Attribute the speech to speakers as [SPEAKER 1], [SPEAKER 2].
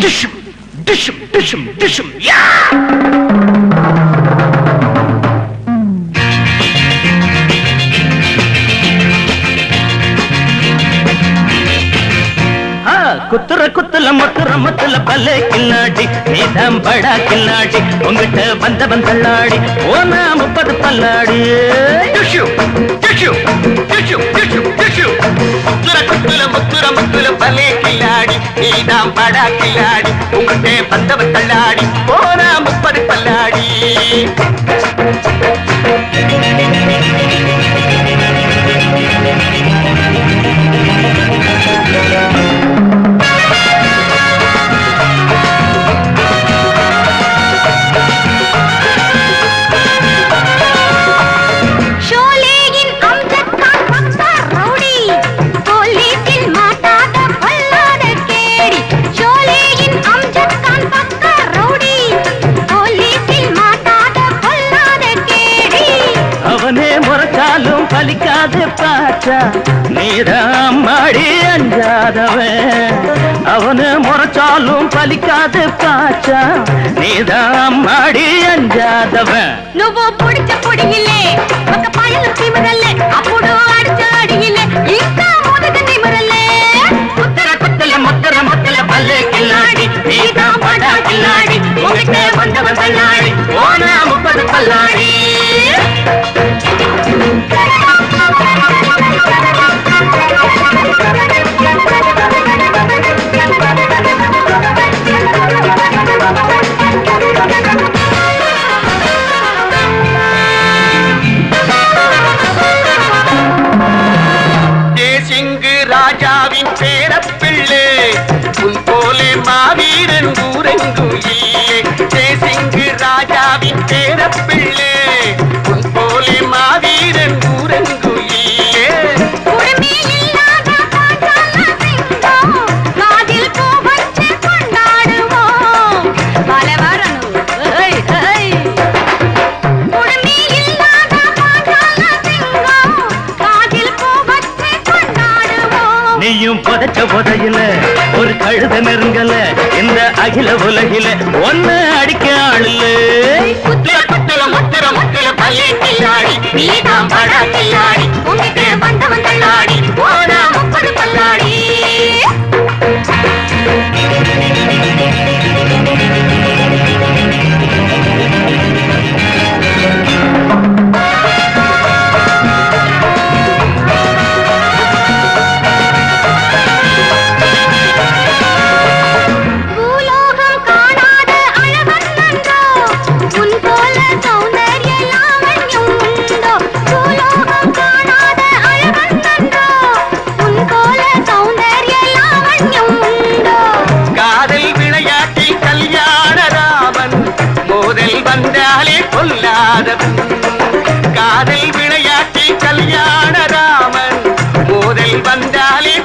[SPEAKER 1] டிஷும் டிஷும் டிஷும் டிஷும் யா குத்துற குத்துல மொத்துற மொத்துல பல்ல கில்லாடி நீதான் படா கில்லாடி உங்ககிட்ட வந்த வந்தள்ளாடி ஓ முப்பது பல்லாடி.
[SPEAKER 2] போனாம் படா கல்லாடி உங்கள்தே பந்தவ கல்லாடி போனா முப்பது
[SPEAKER 1] கல்லாடி பலிக்காது பாச்சா. நீதான் மாடி அஞ்சாதவன். அவனு முறைச்சாலும் பலிக்காது பாச்சா. நீதான் மாடி அஞ்சாதவன்.
[SPEAKER 3] నువ్వు పొడిచ పొడిగిలే ఒక పాయలు
[SPEAKER 2] చీమగల్లే மாவீரன் ஊரெங்கும்
[SPEAKER 1] புதைச்ச புதையில ஒரு கழுத நெருங்கல இந்த அகில உலகில ஒன்னு அடிக்க
[SPEAKER 3] ஆளு என்றாலே பொல்லாதது
[SPEAKER 2] காதல் விளையாட்டி கல்யாண ராமன். மோதல் வந்தாலே